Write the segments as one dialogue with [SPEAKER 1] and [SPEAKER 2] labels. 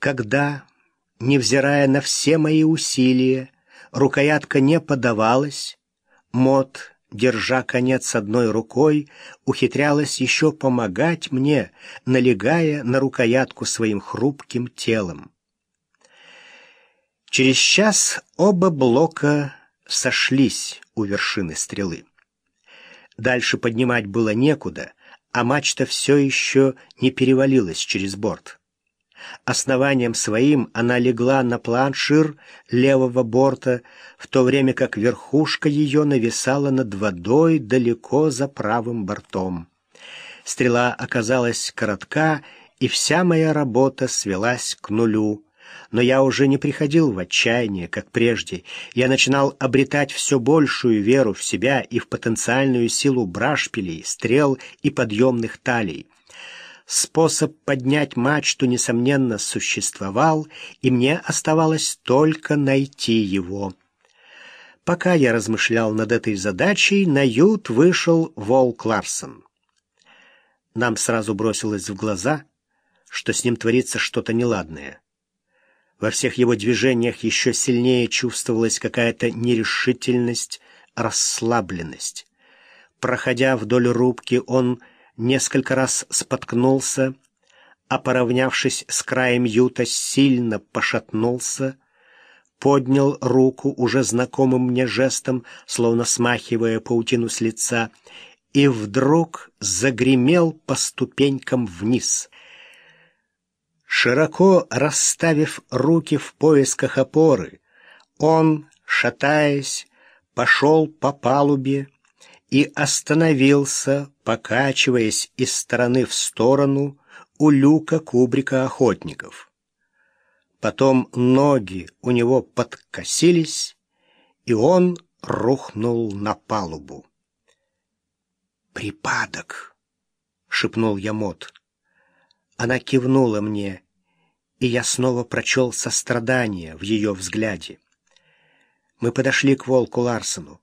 [SPEAKER 1] Когда, невзирая на все мои усилия, рукоятка не подавалась, Мот, держа конец одной рукой, ухитрялась еще помогать мне, налегая на рукоятку своим хрупким телом. Через час оба блока сошлись у вершины стрелы. Дальше поднимать было некуда, а мачта все еще не перевалилась через борт. Основанием своим она легла на планшир левого борта, в то время как верхушка ее нависала над водой далеко за правым бортом. Стрела оказалась коротка, и вся моя работа свелась к нулю. Но я уже не приходил в отчаяние, как прежде. Я начинал обретать все большую веру в себя и в потенциальную силу брашпилей, стрел и подъемных талий. Способ поднять мачту, несомненно, существовал, и мне оставалось только найти его. Пока я размышлял над этой задачей, на ют вышел Волк Ларсон. Нам сразу бросилось в глаза, что с ним творится что-то неладное. Во всех его движениях еще сильнее чувствовалась какая-то нерешительность, расслабленность. Проходя вдоль рубки, он несколько раз споткнулся, а, поравнявшись с краем юта, сильно пошатнулся, поднял руку уже знакомым мне жестом, словно смахивая паутину с лица, и вдруг загремел по ступенькам вниз. Широко расставив руки в поисках опоры, он, шатаясь, пошел по палубе, и остановился, покачиваясь из стороны в сторону у люка кубрика охотников. Потом ноги у него подкосились, и он рухнул на палубу. «Припадок!» — шепнул я Мот. Она кивнула мне, и я снова прочел сострадание в ее взгляде. Мы подошли к волку Ларсону.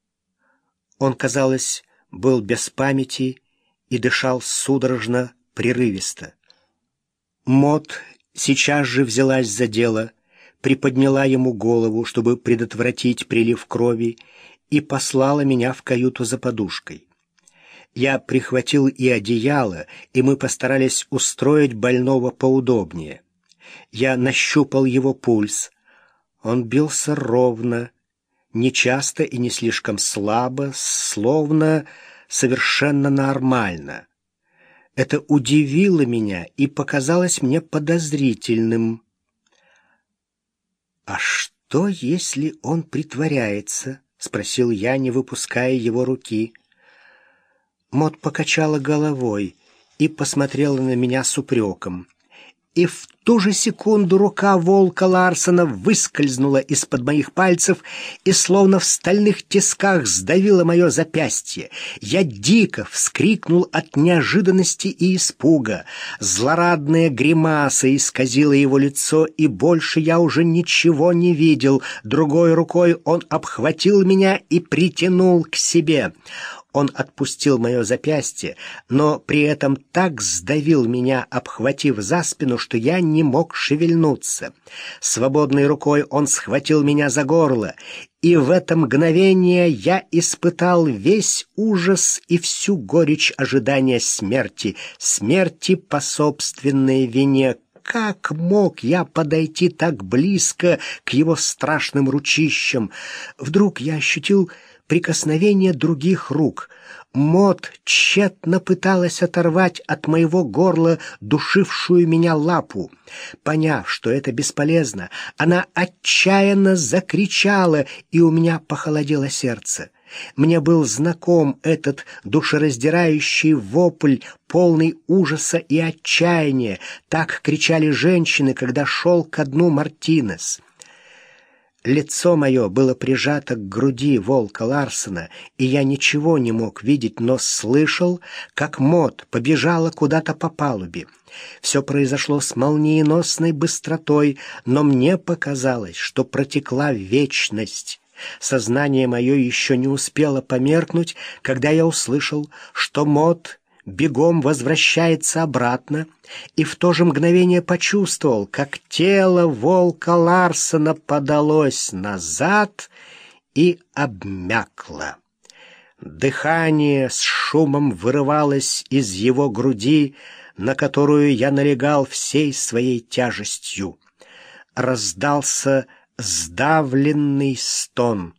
[SPEAKER 1] Он, казалось, был без памяти и дышал судорожно, прерывисто. Мот сейчас же взялась за дело, приподняла ему голову, чтобы предотвратить прилив крови, и послала меня в каюту за подушкой. Я прихватил и одеяло, и мы постарались устроить больного поудобнее. Я нащупал его пульс. Он бился ровно, нечасто и не слишком слабо, словно совершенно нормально. Это удивило меня и показалось мне подозрительным. «А что, если он притворяется?» — спросил я, не выпуская его руки. Мот покачала головой и посмотрела на меня с упреком и в ту же секунду рука волка Ларсона выскользнула из-под моих пальцев и словно в стальных тисках сдавила мое запястье. Я дико вскрикнул от неожиданности и испуга. Злорадная гримаса исказила его лицо, и больше я уже ничего не видел. Другой рукой он обхватил меня и притянул к себе. Он отпустил мое запястье, но при этом так сдавил меня, обхватив за спину, что я не мог шевельнуться. Свободной рукой он схватил меня за горло, и в это мгновение я испытал весь ужас и всю горечь ожидания смерти, смерти по собственной вине, как мог я подойти так близко к его страшным ручищам? Вдруг я ощутил прикосновение других рук. Мот тщетно пыталась оторвать от моего горла душившую меня лапу. Поняв, что это бесполезно, она отчаянно закричала, и у меня похолодело сердце. Мне был знаком этот душераздирающий вопль, полный ужаса и отчаяния. Так кричали женщины, когда шел ко дну Мартинес. Лицо мое было прижато к груди волка Ларсена, и я ничего не мог видеть, но слышал, как Мот побежала куда-то по палубе. Все произошло с молниеносной быстротой, но мне показалось, что протекла вечность. Сознание мое еще не успело померкнуть, когда я услышал, что Мот бегом возвращается обратно и в то же мгновение почувствовал, как тело волка Ларсона подалось назад и обмякло. Дыхание с шумом вырывалось из его груди, на которую я налегал всей своей тяжестью. Раздался сдавленный стон.